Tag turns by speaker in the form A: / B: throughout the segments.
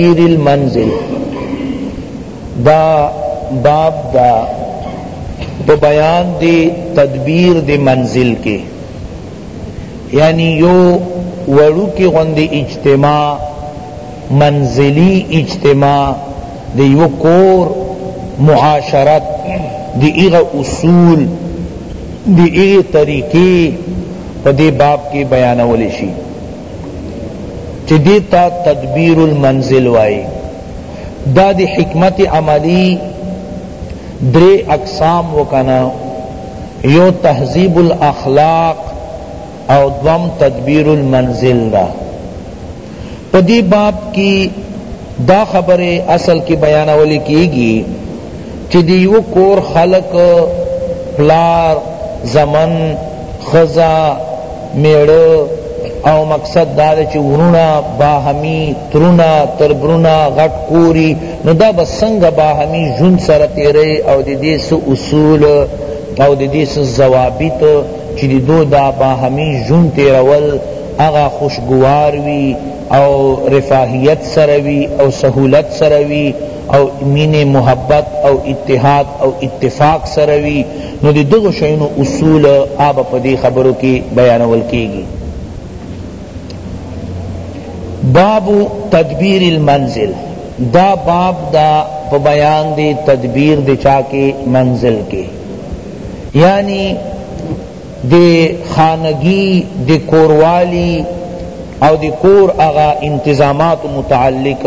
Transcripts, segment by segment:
A: تغییر المنزل دا باب دا په بیان دی تدبیر دی منزل کې یعنی یو وړو کې غوندې اجتماع منزلی اجتماع دی یو کور معاشرت دی ایغه اصول دی ایغه طریقې په دې باب کې بیانول شي چی دیتا تدبیر المنزل وائی دا دی حکمت عملی درې اقسام وکنا یو تهذیب الاخلاق او دوم تدبیر المنزل دا پدی باب کی دا خبر اصل کی بیانولی کیگی چی د یوه کور خلک، پلار، زمن، ښځه، میړه او مقصد دا دی چی وروڼه باهمی، ترونه، تربرونه، غټ کور یی نو دا به څنګه باهمی ژوند سره تیری او د دی څه اصول او د دی څه ضوابط چی د دوئ دا باهمی ژوند تیرول هغه خوشګوار وی او رفاهیت سره وی او سهولت سره وی. او مینه محبت او اتحاد او اتفاق سره وی نو د دغو شیونو اصول آب په دی خبرو کی بیانول کیږی باب تدبیر المنزل دا باب دا په بیان دی تدبیر دی چا کی منزل کی یعنی دی خانگی دی کوروالی او دی کور اغا انتظامات متعلق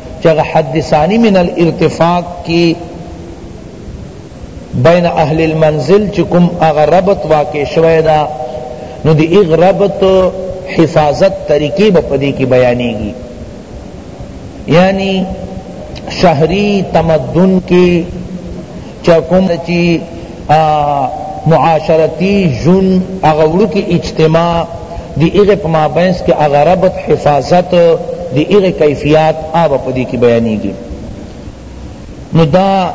A: چه هغه حد ثانی من الارتفاق کی بین اهل المنزل چه کوم هغه ربط واقع شوی دا نو دی اغ ربط حفاظت طریقی با پدی کی بیانی گی یعنی شہری تمدن کی چه کوم چی معاشرتی ژون اغه وړکی اجتماع دی اغه په مابینس کی اغه ربط حفاظت دی اغه کیفیات آب پدی کی بیانیگی نو دا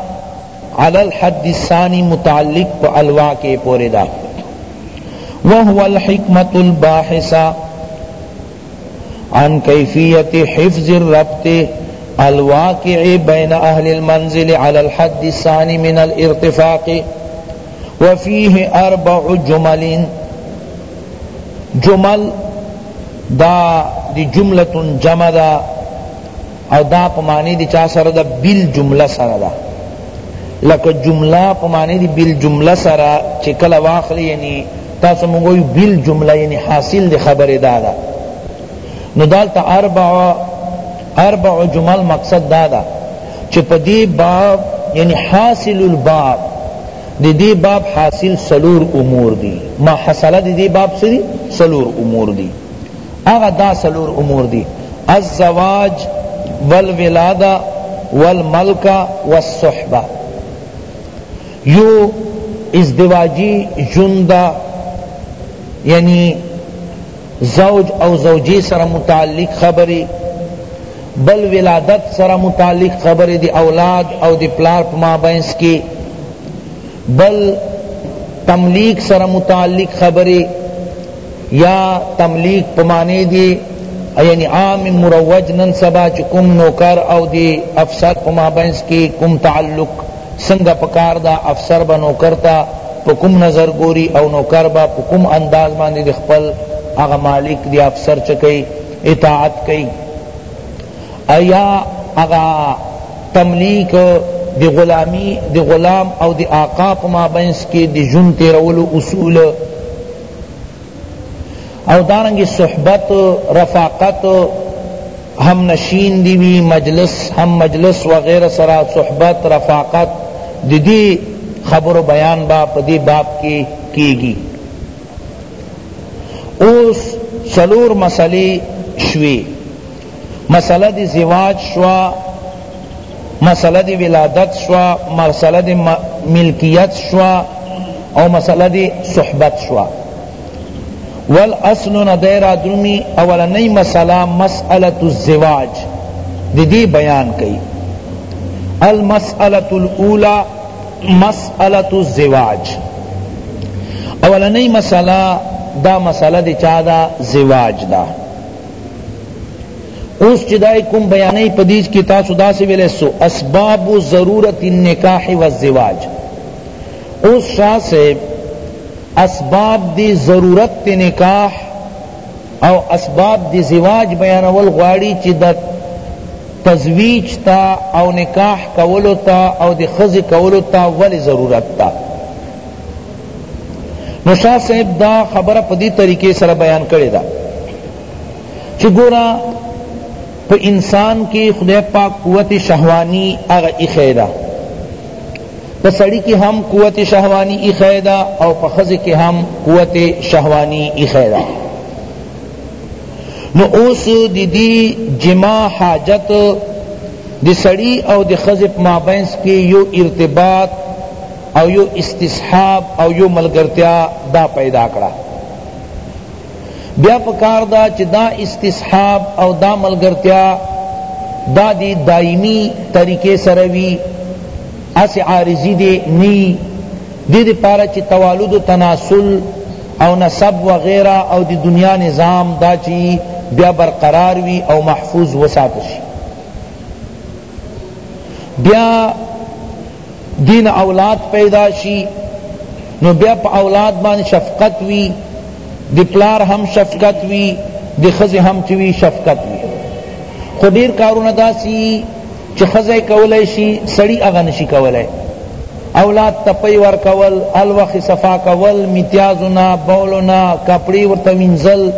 A: علی الحد الثانی متعلق پا الوا کے پوری دا وهو الحکمت الباحثہ عن کیفیت حفظ الربط الواقع بین اهل المنزل على الحد الثاني من الارتفاق وفيه اربع جمل جمل دا دی جملت جمع دا او دا په معنی دی چا سره دا بیل جمله سره دا لکه جمله په معنی دی بیل جمله سره چې کله واخلی یعنی تاسو موږ یو بیل جمله یعنی حاصل دی خبره دا دا نو دالته اربع اربع جمل مقصد دا دا چې په دې باب یعنی حاصل الباب د دې باب حاصل سلور امور دي ما حصل د دې باب سری سلور امور دي هغه دا سلور امور دی الزواج والولاده والملکه والصحبه یو ازدواجی جند یعنی زوج او زوجی سره متعلق خبری بل ولادت سره متعلق خبری دی اولاد او دی پلار پما بینس کی بل تملیک سره متعلق خبرې یا تملیک په معنی دی یعنی عام مروج نن سبا چې کوم نوکر او دی افسر په مابینس کې کوم تعلق څنګه پکار دا افسر به نوکر ته په کوم نظر ګوري او نوکر به په کوم انداز باندې د خپل هغه مالک دی افسر چکی اطاعت کوي ایا هغه تملیک د غلامی د غلام او د آقا په مابینس کی د ژوند تیرولو اصول او دارنګ صحبت رفاقت هم نشین دی وی مجلس هم مجلس وغیرہ سرا صحبت رفاقت دی دی خبر و بیان با پدی باب کی کیگی اوس سلور مسئلے شوی مسئله دی زواج شوا مسئله دی ولادت شوا مسئله دی ملکیت شوا او مسئله دی صحبت شوا والاصل ندیر درمی اولنی مسئلہ مسئلۃ الزواج دی دی بیان کئی المسئلۃ الاولی مسئلۃ الزواج اولنی مسئلہ دا مسئلہ دی چا دا زواج دا اوس چې دای کوم بیانې په دې کې تاسو داسې ویلې سو اسباب ضرورت النکاح والزواج اوس شاه صاحب اسباب دی ضرورت تی نکاح او اسباب دی زواج بیانول غواړي چې د تزویج تا او نکاح کولو تا او د خزی کولو تا ولی ضرورت تا نو شاہ صاحب دا خبر په دې طریقې سره بیان کړی دا چې ګورا په انسان کې خدای پاک قوت شهوانی هغه ایښی ده په سړی کې هم قوت شهوانی ایښی ده او په ښځې کې هم قوت شهوانی ایښی ده نو اوس د دې جما حاجت د سړی او د ښځې په مابینس کې یو ارتباط او یو استصحاب او یو ملګرتیا دا پیدا کړه بیا پکار دا چې دا استصحاب او دا ملګرتیا دا دی دائمی طریقے سره وی اس عارضی دی نی دی دی پارا چی توالد و تناسل او نسب وغیرہ او دی دنیا نظام دا چی بیا برقرار وی او محفوظ وساتشی بیا دین اولاد پیدا شی نو بیا په اولاد باندې شفقت وی دی پلار هم شفقت وی دی خزه هم چوی شفقت وی خو ډیر کارونه داسی چې خزه کولای شي سړی اغه نشي کولای اولاد ته پی ورکول الوخ صفا کول میتیازو نه بولو نه کپړی ورته وینځل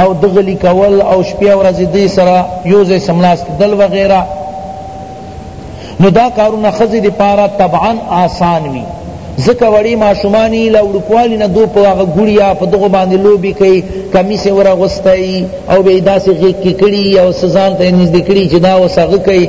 A: او دغلی کول او شپی او ورځی دی سره یو ځای سملاست دل وغیره نو دا کارونه خزی دی پارا طبعا آسان وی زکه وړي ماشومانی لا وړکوالی نه دو په هغه ګړیا په دغه باندې لوبي کوي کمی سه ورغستای او به داسې غیږ کې کړي او سزان ته نږدې کړي چې دا وسغه کوي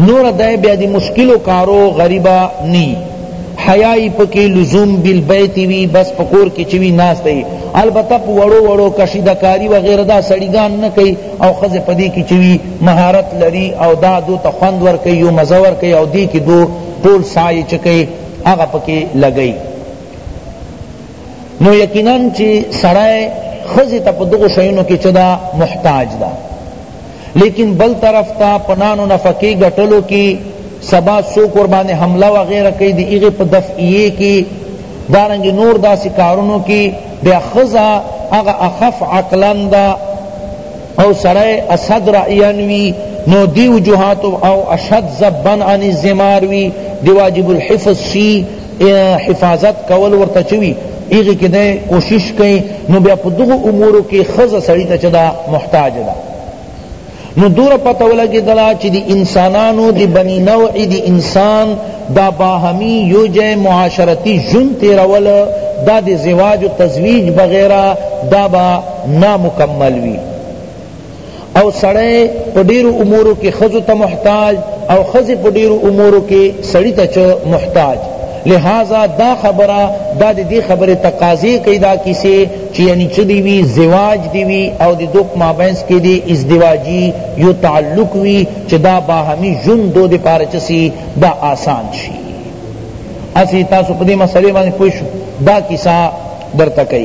A: نور دای بیا دی مشکل کارو غریبا نی حیائی پکی لزوم بیل بیتی وی بس پکور کی چوی ناس دی البته په وړو وړو کشیدکاری وغیرہ دا سړیګان نه کوي او خزه پدی کی چوی مهارت لري او دا دو تخوند ور کوي او مزور کوي او دی کی دو ټول سعی چکی هغه پکی لګی نو یقینا چې سړی خزه ته په دغه شینو کې چدا محتاج ده لیکن بل طرف تا پنان و نفقی گٹلو کی سبا سوک ورباندې حمله وغیرہ کوي دی هغه په دفعیه کی دارنګ نور داسې کارونو کی بیا خزا هغه اخف عقلا دا او سړی اسد رعیان وی نو دی وجوهات او اشد زبن عن الزمار وی دی واجب الحفظ شی حفاظت کول ورته چوی ایغی کی دی کوشش کئی نو بیا په دغه امورو کی خزه سړی ته چدا محتاج ده نو دور پته ولګی دلا چې دی انسانانو دی بنی نوع دی انسان دا باهمی یو جای معاشرتی جن تیرول دا دی زواج و تزویج بغیرہ دا با نامکمل وی او سړی په ډیرو امورو کې خزو ته محتاج او خزی په ډیرو امورو کې سړی ته چه محتاج لہذا دا خبره دا دی دی خبره تقاضی کئی دا کسی چی یعنی چی دیوی زواج دیوی او دی دوک مابینس کی دی ازدواجی یو تعلق وی چی دا باہمی جن دو دی پارا چسی دا آسان شی اسی تاسو پدی مسئلے مانی پوشو دا کسا در تکی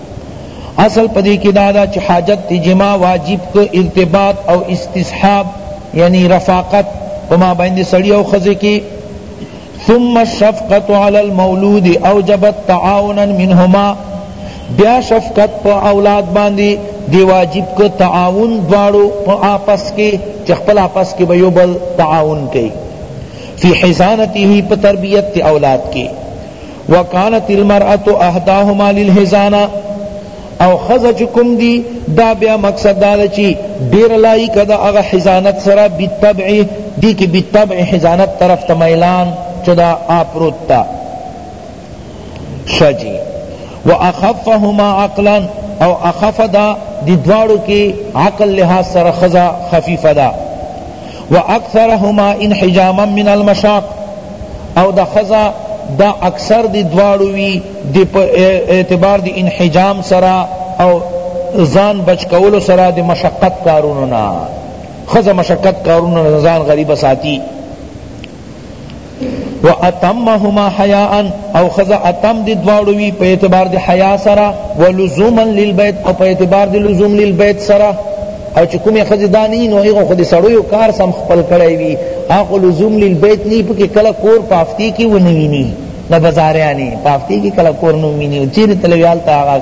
A: اصل پدی کی دادا چی حاجت تی جماع واجب که ارتباط او استصحاب یعنی رفاقت په مابین دی سړی او ښځی کی ثم الشفقت علی المولود اوجبت تعاونا منهما بیا شفقت په اولاد باندې دی واجب که تعاون دواړو په آپس کې چې خپل آپس کې به یو بل تعاون کوي فی حسانته په تربیت اولاد کې وکانت المرأة اهداهما للحضانة او ښځه چې کوم دي دا بیا مقصد دا ده چې ډېره لایقه ده هغه حضانت سره بالطبع دې کې بالطبع حضانت طرف ته میلان چې دا آ پروت ده ښه جي و اخفهما عقلا او اخف دا دی دواړو کې عقل لحاظ سره ښځه خفیفه ده و اکثرهما انحجاما من المشاق او دا خزا دا اکثر دی دوارو وی دی پا اعتبار دی انحجام سرا او زان بچ کولو سرا دی مشقت کارونو نا خزا مشقت کارونو نا زان غریب ساتی و اتمهما حیاء او خذا اتم دی دواړو وی په اعتبار دی حیا سره ولزوما للبیت او په اعتبار دی لزوم للبیت سره او چې کومه خزی دانی نو هغه خود سړو یو کار سم خپل کړی وی هغه لزوم للبیت نه پکې کله کور پافتی کی ونوینی نه بازاریانی پافتی کی کله کور نو ویني چیرې تلویال تا هغه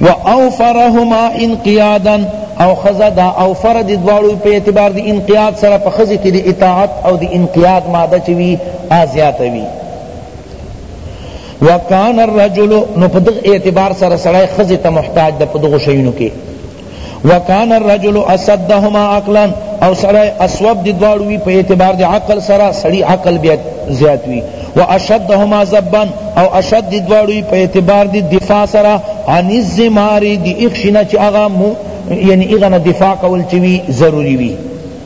A: و اوفرهما انقیادا او خزا دا اوفر دی دوارو پہ اعتبار دی انقیاد سره پہ خزی کی دی اطاعت او دی انقیاد ماده چوی آزیات وی وکان الرجل نو پدغ اعتبار سره سړی خزی ته محتاج د پدغ شینو کې وکان الرجل اصدهما عقلا او سړی اسوب دی دواړو وی په اعتبار د عقل سره سړی عقل بیا زیات وی واشدهما زبا او اشد دی دواړو په اعتبار د دفاع سره عن الزمار دی اخشنه چې هغه یعنی هغه دفاع کول چې وی ضروری وی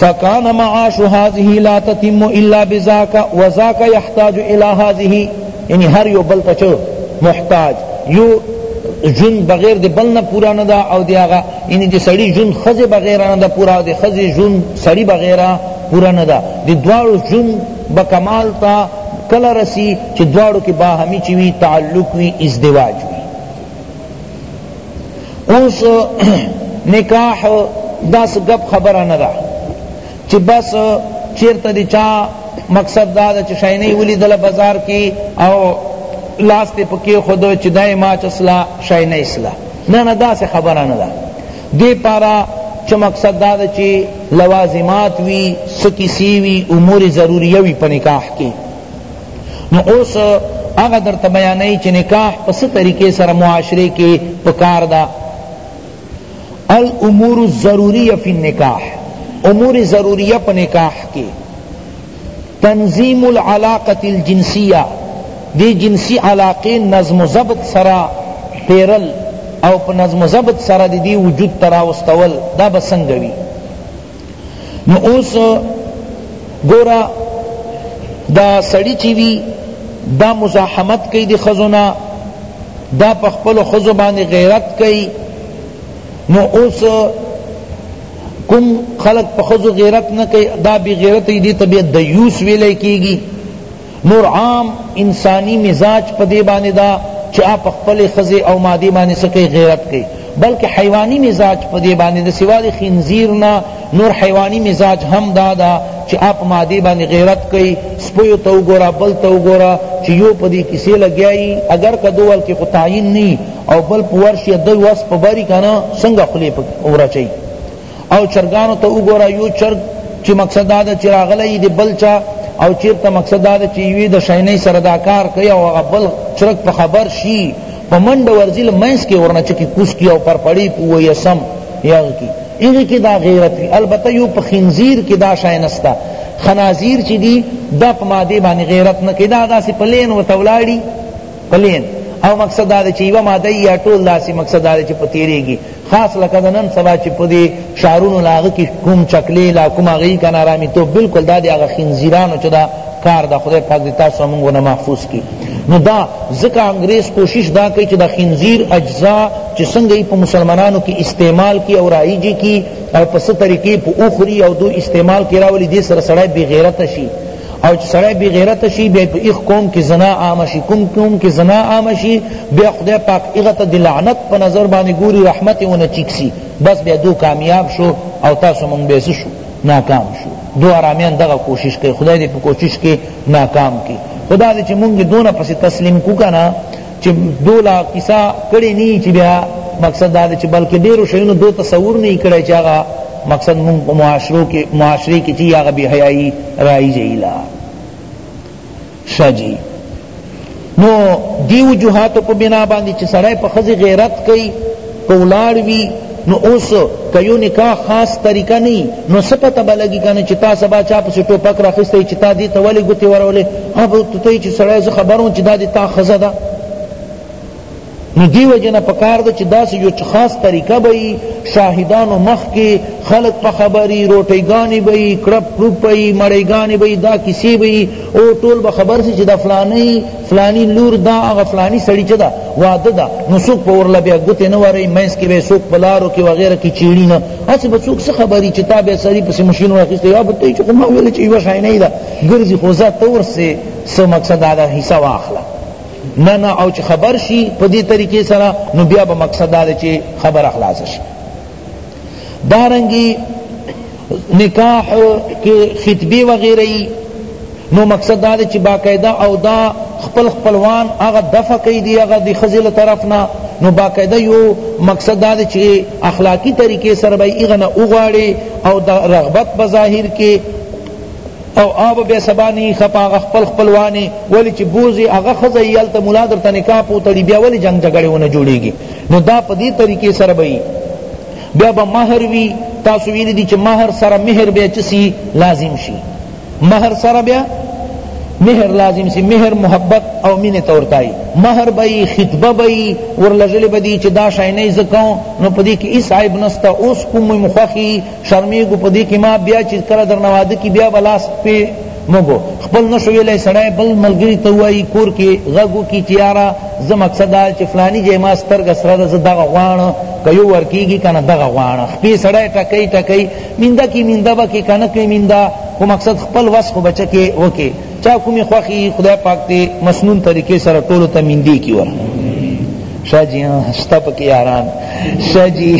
A: فکان معاش هذه لا تتم الا بذاك وذاك يحتاج الى هذه یعنی هر یو بل ته محتاج یو جن بغیر دی بل نه پورا نه دا او دی هغه یعنی دی سړی جن خزه بغیر نه دا پورا دی خزه جن سړی بغیر پورا نه دا دی دوار جن بکمال تا کلا رسی چې دوارو کې باهمی چوی تعلق وی ازدواج وی اوس نکاح داس گپ خبره نه ده چې بس چیرته دی چا مقصد دا ده چې شاینه ولی دل بازار کې او لاس ته پکې خود چې دای ما چسلا شاینه اسلا نه نه داس خبره نه ده دی پارا چه مقصد دا دا چه لوازمات وی سکسی وی امور ضروریه وی پا نکاح کی نو اوس هغه درته بیانوي چې نکاح په څه طریقې سره معاشره کې پکار ده الامور الضروریه فی النکاح امور ضروریه په نکاح کې تنظیم العلاقه الجنسیه دی جنسی علاقه نظم و ضبط سرا پیرل او په نظم و ضبط سرا دی, دی وجود تراوستول دا بسنګوي نو اوس ګورا دا سړی چی وی دا مزاحمت کئی دی خزونا دا پخپل خزو باندې غیرت کئی نو اوس کم خلق پخزو غیرت نہ کئی دا بی غیرت دی طبیعت دیوس ویلے کیگی نور عام انسانی مزاج په دې باندې دا چې هغه په خپلې ښځې او مادې باندې څه کوي غیرت کوي بلکې حیواني مزاج په دې باندې د سوا د خنزیر نه نور حیواني مزاج هم دا ده چې هغه په مادې باندې غیرت کوي سپیو ته وګوره بل ته وګوره چې یو په دې کیسې لګیایي اگر که دوول کې خو تعین نه او بل په ورشي د وس په بري که نه څنګه خولې پکې ورچوي او چرګانو ته وګوره یو چرګ چې مقصد دا ده چې راغلی دی بل چا او چیرته مقصد دا ده چې یوې د شینۍ سره دا کار کوي او هغه بل چرګ په خبر شي په منډه ورځي له منځ کې ورنه چکې کوس کړي او پر پړی پوه یې سم یا کی هغه کې دا غیرت وي البته یو په خنزیر کې دا شای نستا خنازیر چې دي دا په ماده باندې غیرت نه کېدا دا سي پلین و تولاړي پلین او مقصد دا چې یو ماده یا ټول داسې مقصد دا چې پتیریږي خاص لکه د نن سبا چې په دې ښارونو له هغه کې کوم چکلې لا کوم هغه یې که نارامیتوب بلکل دا د هغه خنزیرانو چې دا کار دا خدای پاک دی تاسو موږ نه محفوظ کی نو دا ځکه انګریز کوشش دا کوي چې دا خنزیر اجزا چې څنګه یې په مسلمانانو کې استعمال کی او رایجی کی او په څه طریقې په اوخري او دو استعمال کی راولي دې سره سړی بی غیرت شي او چې سړی بی غیرت شي بیا په ایخ قوم کې زنا عام شي کوم قوم کې زنا عام شي بیا خدای پاک هغه ته د لعنت په نظر باندې ګوري رحمت یې ونه چیک سي بس بیا دو کامیاب شو او تاسو مونږ به شو ناکام شو دو آرامیان دغه کوشش کوي خدای دې په کوشش کې ناکام کړي خدا دې چې مونږ دونه پسې تسلیم کو کنه چې دو لا قصه کړی نه چې بیا مقصد دا دی چې بلکې ډېرو شیونو دو تصور نه کړی چې هغه مقصد مونږ په معاشرو کې معاشرې کې چې هغه بې حیایي رایجوي لا ښه جي نو دی وجوهاتو په بنا باندې چې سړی په ښځې غیرت کوي که ولاړ وی نو اوس که یو نکاح خاص طریقه نه نو څه پته به لګي کنه چې تا سبا چا پسې ټوپک راخیستی چې تا دې ته ولې ګوتې ورولې هغه به ورته وایي چې سړی زه خبر وم چې دا دې تا ښځه ده نو دی وجه نه پکار ده چې داسې یو خاص طریقه به یي شاهدانو مخ کې خلق په خبري روټیګانې به یي کړپ کړوپ به یي مړیګانې به یي دا کیسې به یي او ټول به خبر سي چې دا فلانۍ فلانی لور دا هغه فلانی سړی چې دا واده ده نو څوک په ورله بیا ګوتې نه وری منځ کې به یې څوک په لارو کې وغیره کې چیړي نه هسې به څوک څه خبري چې تا بیا سړي پسې مشین واخیستی یا به ته چې خو ما ویل چې یوه شی نه ده ګرځي خو ځه ته ورسې څه مقصد دا ده حصه واخله نه نه او چې خبر شي په دې طریقې سره نو بیا به مقصد دا ده چې خبره خلاصه شي دارنګي نکاح کې خطبه وغیرہ نو مقصد دا چې باقاعده او دا خپل خپلوان هغه دفع کوي دی هغه د خزل طرف نه نو باقاعده یو مقصد دا چې اخلاقی طریقې سره به ایغه نه اوغاړي او د رغبت بظاهر کې او آب بیا سبا نی خپ هغه خپل خپلوانې ولی چې بوزي هغه خزه یې هلته ملا درته نکاح پوتړي بیا ولی جنګ جګړې ونه جوړېږي نو دا په دې طریقې سره به وي بیا به مهر وي تاسو ویلي دي چې مهر سره مهر بیا څه سي لازم شي مهر سره بیا مهر لازم سی مهر محبت او مینه تورتای مهر بئی خطبه بئی ورلجل بدی چې دا شاینه زکاو نو پدی کې اس عیب نستا اوس کوم مخخی شرمیږو په دې کې ما بیا چې کله درنه واده کی بیا به لاس پې موږ خپل نشو ویلی سړی بل ملګري ته وایي کور کې غږ وکړي چې یاره زه مقصد دا چې فلاني ځای ما سترګه سره ده زه دغه غواړم که یو ورکېږي که نه دغه غواړم خپې سړی ټکوي ټکوي مینده کې مینده به کې که نه کې مینده خو مقصد خپل وس خو بچه کې وکړي چا کومی خوخی خدای پاک تی مسنون طریقے سره ټولو ته میندې کی ور شاہ جی ہاں ہستا پکی یاران شاہ جی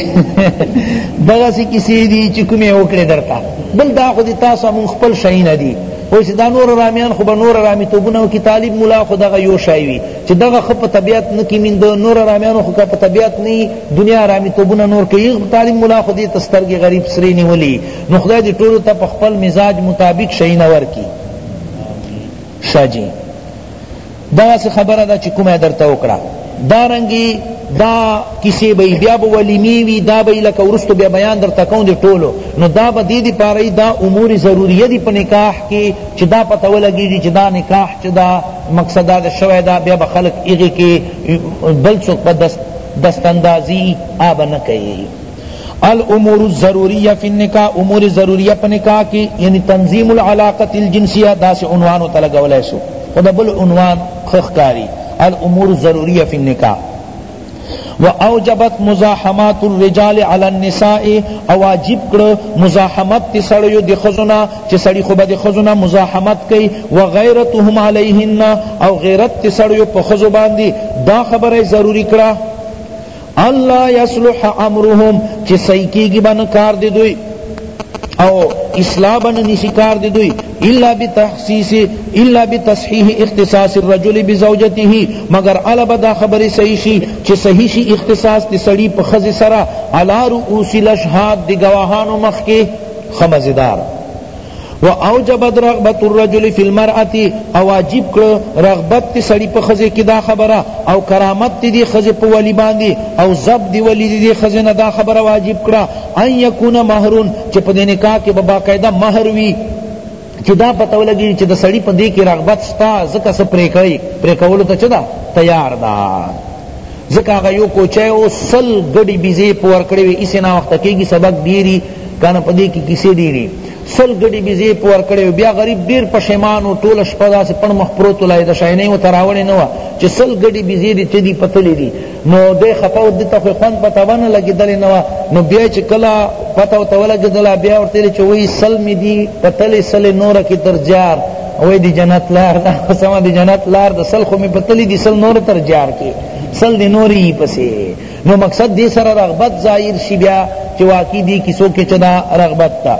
A: دغه سی کسی دی چې کومه وکړه درتا بل دا خو دي تاسو مون خپل شاین دي او چې دا نور رامیان خو به نور رامی توبونه او کی طالب مولا خو دغه یو شایوی چې دغه خپ طبیعت نه کی مين د نور رامیان خو په طبیعت نه دنیا رامی توبونه نور کوي طالب مولا خو دې تسترګي غریب سری نیولی نو خدای دې ټول ته په خپل مزاج مطابق شاین ور کی شاجی دا سی خبره دا چی کومه در تا وکړه دارنګي دا کسی بی بیا به ولیمی وی دا بی لکه ورستو بیا بیان در تکون دی ټولو نو دا به دی دی پاری دا امور ضروریه دی په نکاح کی چې دا پته ولګیږي چې دا نکاح چې دا مقصد دا شوی دا بیا به خلق ایږي کې بل څوک په دست دست اندازی آب نه کوي الامور الضروریہ فی النکاح امور ضروریہ پا نکاح کی یعنی تنظیم العلاقت الجنسیہ دا سے عنوانو تلگو لیسو خدا بل عنوان خخ کاری الامور الضروریہ فی النکاح و اوجبت مزاحمات الرجال علی النساء او واجب کړ مزاحمت تی سړیو د خزونه چې سړی خو به د خزونه مزاحمت کوي و غیرتهم علیهن او غیرت تی سړیو په خزو باندې دا خبره ضروری کړه الله یصلح امرهم چې صحیح کېږي به نه کار د دوی او اصلاح به نه نشي کار د دوی الا بتحسیس الا بتصحیح اختصاص الرجل بزوجته مگر علا به دا خبرې صحیح شي چې صحیح شي اختصاص د سړي په ښځې سره علی رؤوس الاشهاد د ګواهانو مخکې ښه مزیدار و اوجبت رغبت الرجل فی المرأة او واجب کړ رغبت تی سړی په خزه کی دا خبره او کرامت تی دی خزه په ولی باندې او زب دی ولی دی خزه نه دا خبره واجب کړه ان یکون مہرون چې په دې نکاح کې به باقاعده مہر وی چې دا پته ولګی چې د سړی په دې کې رغبت ستا زکه سپری کوي پرې کولو ته چدا تیار ده ځکه هغه یو کوچه او سل ګډي بيزي پور کړی وي اسې نا وخت کېږي سبق ډيري کنه پدې کې کیسې ډېری سل ګډي بيزي پور کړي بیا غریب ډیر پښیمان او ټول شپه داسې پړ مخ پروت لای د شاینې و تراوړې نه و چې سل ګډي بيزي دې تدي پتلې دي نو دې خپه ود ته خو خوان پتا ونه لګیدل نه و نو بیا چې کلا پتا وته ولګیدل بیا ورته چې وای سل می دي پتلې سل نور کې ترجار وای دی جنت لار دا سما دی جنت لار د سل خو می پتلې دي سل نور ترجار کې سل دی نوري پسې نو مقصد دی سره رغبت ظاهر شي بیا چې واقعي دی کیسو کې چدا رغبت تا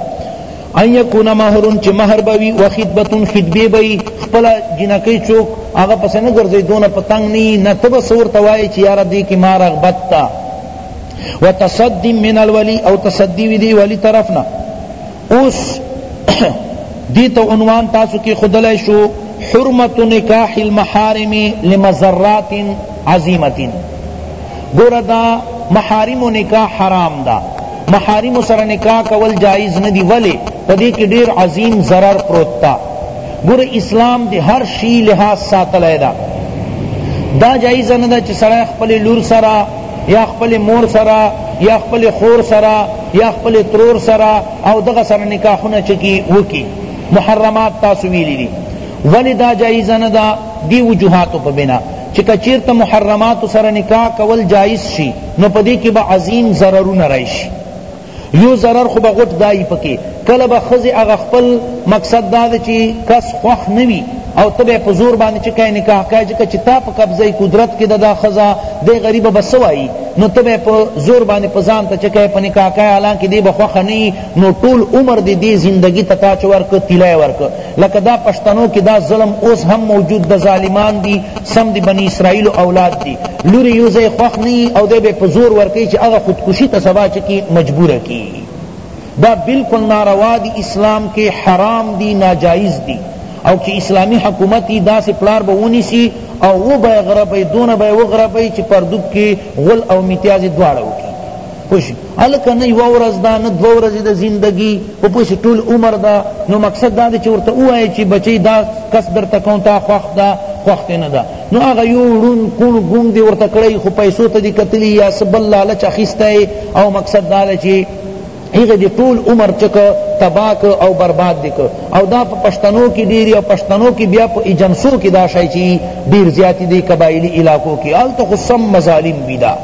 A: ان یکون مہرن چې مہر بوي و خطبتون خطبه بوي خپل جنکی چوک هغه پس نه ګرځي دون پتنګ ني نه تب سور توای چې یار دی کې ما رغبت تا وتصدی من الولی او تصدی وی دی ولی طرفنا اوس دی ته عنوان تاسو کې خدلای شو حرمت نکاح المحارم لمزرات عظیمت ګور دا محارم نکاح حرام دا محارم سره نکاح کول جائز ندی ولی پدې کې ډیر عظیم ضرر پروت تا ګور اسلام دی هر شی لحاظ ساتلای دا دا جائز نه ده چې سړی خپل لور سره یا خپل مور سره یا خپل خور سره یا خپل ترور سره او دغه سره نکاحونه چکی وکی محرمات تاسو ویلی دی ولی دا جایز نه دا دی وجوهات په بنا چې کچیرته محرمات سره نکاح کول جایز شي نو پدې کې به عظیم ضررونه راشي یو ضرر خو بغټ دای پکې کله به خزی هغه خپل مقصد دا چې کس خوخ نوي او تبه په زور باندې چې کای نکاح کای چې تا په قبضه قدرت کې ددا خزا د غریب بسوای نو ته به په زور باندې په ځان ته چکه په نکاح کوي حالانکه دی به خوښه نه نو ټول عمر دی دی زندگی ته تاچ ورک تیلای ورک لکه دا پښتنو کې دا ظلم اوس هم موجود د ظالمان دی سم دی بنی اسرائیل اولاد دی لوري یو ځای خوښ نه او دی به په زور ورکی چې هغه خودکشي ته سبا چکی مجبور کی دا بلکل ناروا دی اسلام کی حرام دی ناجائز دی او چی اسلامی حکومتی دا سی پلار با ونیسی او و بای غربی دون بای و غربی چی پردوب کی غل او میتیاز دوارو کی پوش الکه نه یو ورځ دا نه دو ورځې د زندگی په پوش ټول عمر دا نو مقصد دا چې ورته وایي چې بچی دا کس در تکون تا خوښ دا خوښ نه دا نو هغه یو ړون کون ګوم دی ورته کړی خو پیسو ته دی کتلی یا سبل لالچ اخیسته او مقصد دا چې هغه دی ټول عمر چک تبا ک او برباد دی ک او دا په پښتنو کې ډیری او پښتنو کې بیا په ایجنسو کې دا شای چی ډیر زیات دی قبایلی علاقو کې آل تو خصم مظالم ویدا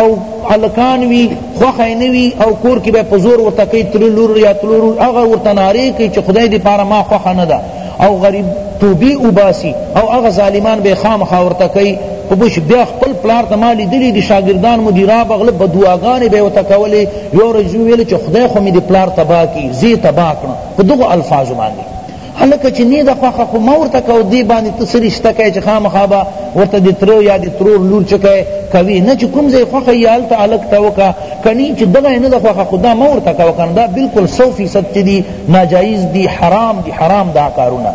A: او الکان وی خوخه نه وی او کور کې به پزور ورته کوي تلور یا تلور هغه ورته ناری کوي چې خدای دې پاره ما خوخه نه ده او غریب توبی وباسی او هغه ظالمان به خامخا ورته کوي خو بش بیا خپل پلار ته ما لیدلی دي شاګردان مو دي رابغله بدواګانې به یې ورته کولې یو ورځ یې ویل چې خدای خو مې د پلار تباه کړي زه یې تباه کړم په دغو الفاظو باندې هلکه چې نه ده خوښه خو ما ورته کو دې باندې ته څه رشته کوې چې خامخا به ورته د تره یا د ترور لور څه کوې کوي نه چې کوم ځای خوښه یې هلته هلک ته وکړه که نه چې دغه یې نه ده خوښه خو دا ما ورته کوه که نه دا بلکل سو فیصد چې دي ناجایز دی حرام دی حرام دا کارونه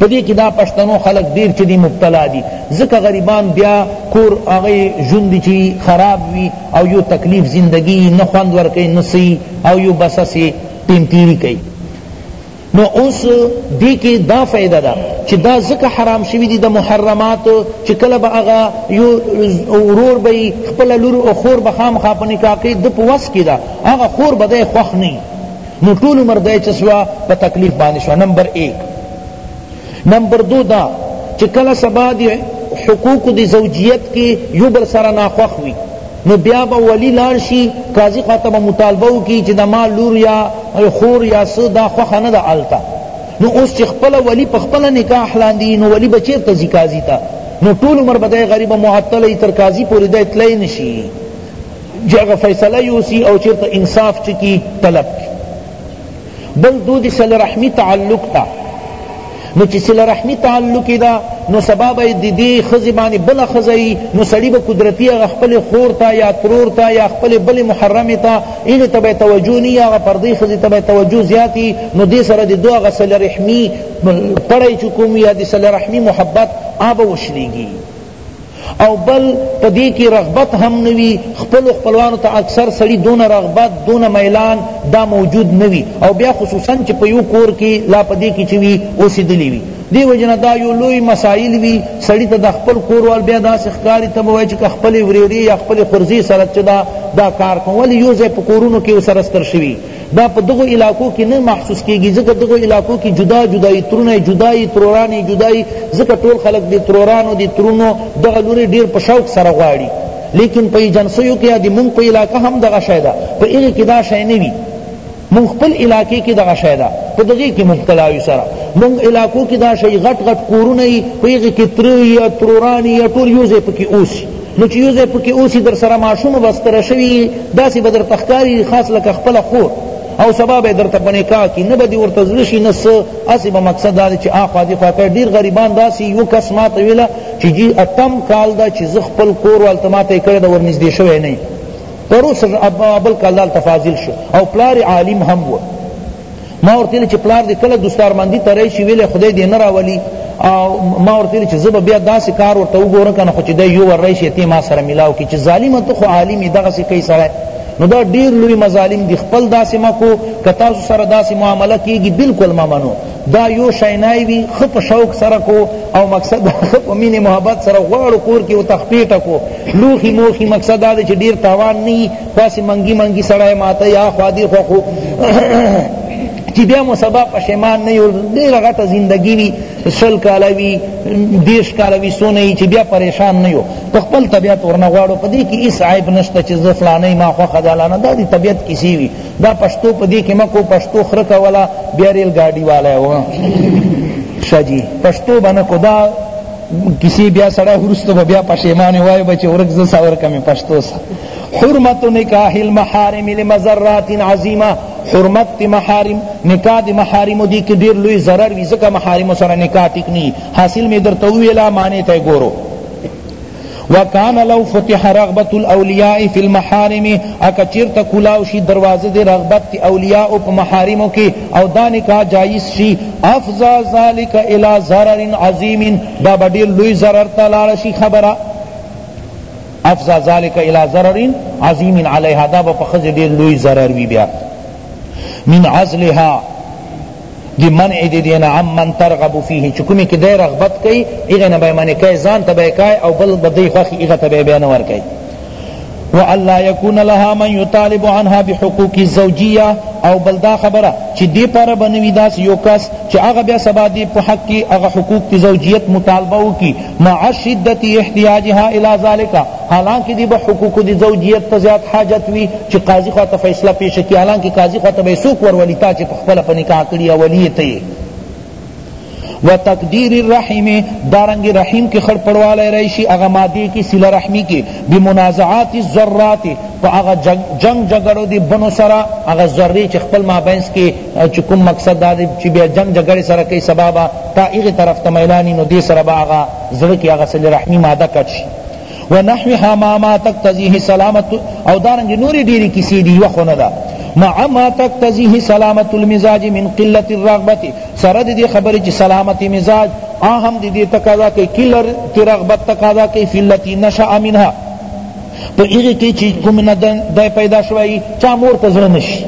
A: په دې کې دا پښتنو خلک ډیر چې دی مبتلا دي ځکه غریبان بیا کور هغه ژوند چې خراب وي او یو تکلیف زندگی نه خوند ورکوي نه سي او یو بس سي ټیم تیری کوي نو اوس دی کی دا فائدہ دا چې دا ځکه حرام شوی دی د محرمات چې کله به هغه یو ورور به خپل لور او خور به خامخا په نکاح کې د پوس کې دا هغه خور به خوښ نه نو ټول عمر دای چې سوا په تکلیف باندې شو نمبر 1 نمبر 2 دا چې کله سبا دی حقوق دی زوجیت کې یو بر سره ناخوخ وي نو بیا به ولی لار شي قاضي خاطب مطالبه وکړي چې د ما لور یا خور یا څه دا خوښه نه ده الته نو اوس چې خپل ولی په خپل نکاح لاندې نو ولی به چیرته ځي قاضي ته نو ټول عمر به غریب معطل تر قاضي پورې د اطلاع نشي چې هغه فیصله یوسی او چیرته انصاف چکی طلب کی بل دو دی صلی رحمی تعلق تا نو چې صلی رحمی تعلق دا نو سبب دی دی خزی باندې بل خزی نو سړی به قدرتی هغه خپل خور تا یا ترور تا یا خپل بل محرم تا ان ته به توجه نه هغه پردی خزی ته به توجه زیاتی نو دې سره دی دوه غسل رحمی پړای چکم یا دی صلی رحمی محبت آب وشریږي او بل په دې کی رغبت هم نه وی خپلو خپلوانو ته اکثر سړی دونه رغبت دونه میلان دا موجود نه وی او بیا خصوصا چې په یو کور کی لا په دې کی چې وی اوسیدلی وی دی وجنه دا یو لوی مسائل وی سړی ته د خپل کور وال بیا داسې ښکاری ته وای چې خپل وریری یا خپل خرزی سره چې دا دا کار کوم ولی یو ځای په کورونو کې وسره ستر شوی دا په دغو علاقو کې نه محسوس کیږي ځکه دغو علاقو کې جدا جدا ترونه جدا تروران جدا ځکه ټول خلق دي ترورانو دي ترونو دغه لوري ډیر په شوق سره غواړي لیکن په ایجنسیو کې د مونږ په علاقه هم دغه شی ده په هغې کې دا شی نه وي مونږ خپل علاقې کې دغه شی ده په دغې کې مبتلا یو سره مونږ علاقو کې دا شی غټ غټ کورونه وي په هغې کې تره یا تروران یا ټول یو ځای پکې اوسي نو چې یو ځای پکې اوسي در سره ماشوم به ستره شوي داسې به درته ښکاري خاص لکه خپله خور او سبا به درته په نکاح کی نه به دی ورته زړه شي نه څه هسې به مقصد دا دی چې آخوا دې خوا کوي ډېر غریبان داسې یو کس ما ته ویله چې جی اتم کال ده چې زه خپل کور هلته ما ته یې کړی ده ورنږدې شوی نه پروس بل کال دالته فاضل شو او پلار عالم هم و ما ورته ویل چې پلار دې کله دستارمندي ته راشي ویلې خدای دې نه راولي او ما ورته ویل چې زه به بیا داسې کار ورته وګورم که نه خو چې دی یو ور راشي ته ما سره ملاو کړي چې ظالمه ته خو عالم یې دغسې کوي سړی نو دا ډیر لوی مظالم دی خپل داسې ما کو که تاسو سره داسې معامله کیږي بالکل ما منو دا یو شینای وی خ په شوق سره کو او مقصد خ په مینه محبت سره غواړو کور کې او تخپیټه کو لوخي موخي مقصد دا چې ډیر تاوان نه خاص منګي منګي سړی ماته یا خوا دی خو خو چې بیا مو سبا پښیمان نه یو ډېره غټه زندګي وي سل کاله وي دېرش کاله وي څونه وي چې بیا پریشان نه یو په خپل طبیعت ورنه غواړو په دې کې هېڅ عیب نشته چې زه فلانی ما خوښه ده لانه دا د طبیعت کیسې وي دا پښتو په دې کې مه کو پښتو خره کوله بیا ریل ګاډي والا و ښه جي پښتو به نه کو دا کسی بیا سړی وروسته به بیا پښیمانې وایي به چې ورک زه سا ورکه مې پښتو سه حرمت نکاح المحارم لمضرات عظیمه حرمت تی محارم نکاح دی محارم دی کی ډیر لوی ضرر وی زکه محارم سره نکاح ټیک نی حاصل می در تویلا معنی ته ګورو وکان لو فتح رغبت الاولیاء فی المحارم اکا چرتا کلاو شی دروازه دی رغبت تی اولیاء اپ محارمو کی او دا نکاح جائز شی افضا ذالک الى ضرر عظیم دا بڑیر لوی ضرر تلال شی خبرہ افضا ذلک الی ضرر عظیم علیها دا به په ښځې ډېر لوی ضرر وي بیا من عزلها دی منع دی دینا عم من ترغب فیه چکمی که دی رغبت کئی اغی نبای منع کئی زان تبای کئی او بل بدی خوخی اغی تبای بیانور کئی وَأَلَّا يَكُونَ لَهَا مَنْ يُطَالِبُ عَنْهَا بِحُقُوقِ الزَّوْجِيَّةِ او بل دا خبره چې دې پاره بنوي داس یو کس چې هغه بیا سبا دې په حق کې هغه حقوق تی زوجیت مطالبه وکي مع شدت احتیاجها الی ذلک حالانکه دی به حقوق دی زوجیت ته زیات حاجت وی چې قاضی خواته فیصله پیش کی حالانکه قاضی خواته به سوک ور ولی تا چې په خپل په نکاح کړی اولی ته و تقدیر الرحم دارنگ رحم کی خڑ پڑوالے رئیشی اغا مادی کی سلہ رحمی کی بمنازعات الذرات پا اغا جنگ جگڑو دی بنو سرا اغا ذری چخپل مابینس کی چکم مقصد دا دی چی بیا جنگ جگڑ سرا کئی سبابا تا هغې طرف ته میلان یې نو دې سره به هغه زړه کې هغه صلې رحمي ماده کټ شي ونحوها ما ما تقتضیه سلامت او دارنګ نوری ډیری کسی دی یو خونه ده مع ما تقتضیه سلامت المزاج من قلت الرغبت سره دی خبر چې سلامت مزاج اهم دی دی تقاضا کوي کلر تی رغبت تقاضا کوي فلتی نشأ منها په هغه کې چې کوم نه پیدا شوی چا مور ته زړه نشي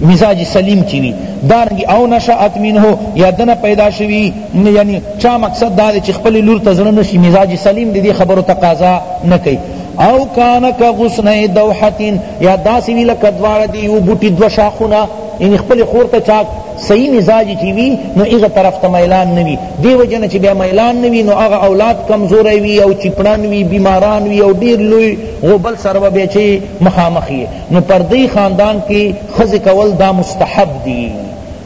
A: مزاج سلیم چی وی دارنګ او نشأت منه یا دنه پیدا شوی یعنی چا مقصد دا چې خپل لور ته زړه نشي مزاج سلیم د دې خبرو تقاضا نه کوي او کان کا غصن دوحتین یا داسې وی لکه دواړه دی یو بوټي دو شاخونه یعنی خپل خور ته چا صحیح مزاج چی وی نو ایغه طرف ته میلان نوی دی وجنه چې بیا میلان نوی نو هغه اولاد کمزور وی او چپړان وی بیماران وی او ډیر لوی غوبل سره به چی مخامخ نو پردی خاندان کی ښځی کول دا مستحب دی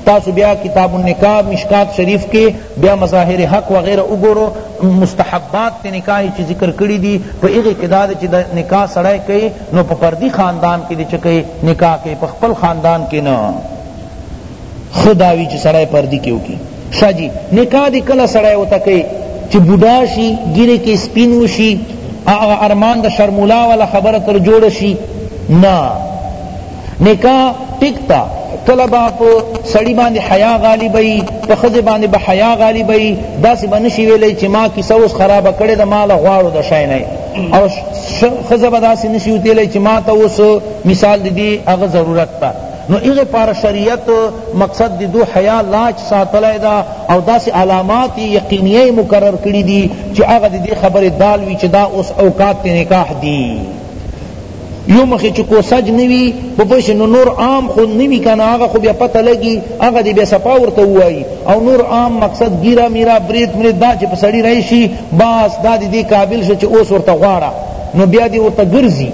A: تاسو بیا کتاب النکاح مشکات شریف کی بیا مظاهر حق وغیرہ وګورو مستحبات تی نکاح چی ذکر کړی دی په هغه کی دا چی نکاح سړی کئی نو په پردی خاندان کی دی چی کئی نکاح کئی په خپل خاندان کی نه خو دا وی چې سړی پردی کې وکړي ښه جي نکاح دې کله سړی وته کوي چې بوډا شي ګیرې کې سپین وشي هغه ارمان د شرمولا والا خبره تر جوړه شي نه نکاح ټیک تا کله با په سړی باندې حیا غالبای په خځه باندې به حیا غالبای داسې باندې شي ویلې چې ما کیسه اوس خراب کړې د مال غواړو د شای نه او خځه به داسې نشي وتیلې چې ما ته اوس مثال دې هغه ضرورت تا نو هغه پاره شریعت مقصد دی دو حیا لاچ ساتلی دا او داسی علامات یقینیه مقرر کړی دی چی هغه دی خبر دال وی چی دا اوس اوقات نکاح دی یو مخی چی کوسج نوی بپش نو نور عام خو نوی کنا آغا خو بیا پتہ لگی آغا دی بیا سپا ورته وای او نور عام مقصد گیرا میرا بریت مرید دا چی پسڑی رئیشی باس دا دی دی قابل شو چی اوس ورته غواړه نو بیا دی ورته گرزی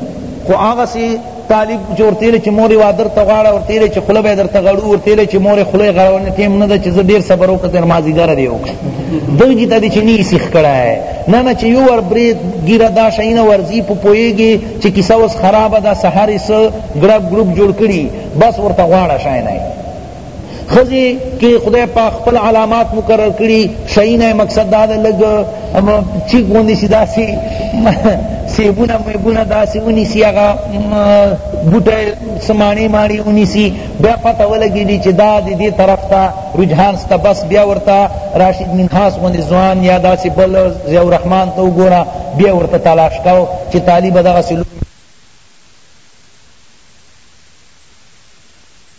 A: خو آغا سی طالب چې ورته ویل چې مور یې وادر ته غواړه ورته ویل چې خوله به یې درته غړو ورته ویل چې مور یې خوله یې غړونه ټیم نه ده چې زه ډېر صبر وکړه تر مازدیګره دې وکړه دغه ته دې چې نه یې سیخ کړی نه نه چې یو ور برید ګیره دا شی نه ورځي په پوهېږي چې کیسه اوس خرابه ده سهار یې څه ګړب ګروپ جوړ کړي بس ورته غواړه شی نه ښځی که خدای پاک خپل علامات مقرر کړي صحیح نه مقصد دا ده لږ چیک غوندې شي داسې سیبونه میبونه داسې ونیسي هغه بوټی څه ماڼې ماڼې ونیسي بیا پته ولګېږي چې دا د دې طرف ته رجحان سته بس بیا ورته راشد منحاس غوندې ځوان یا داسې بل ضیاء الرحمن ته وګوره بیا ورته تلاش کوو چې طالب دغسې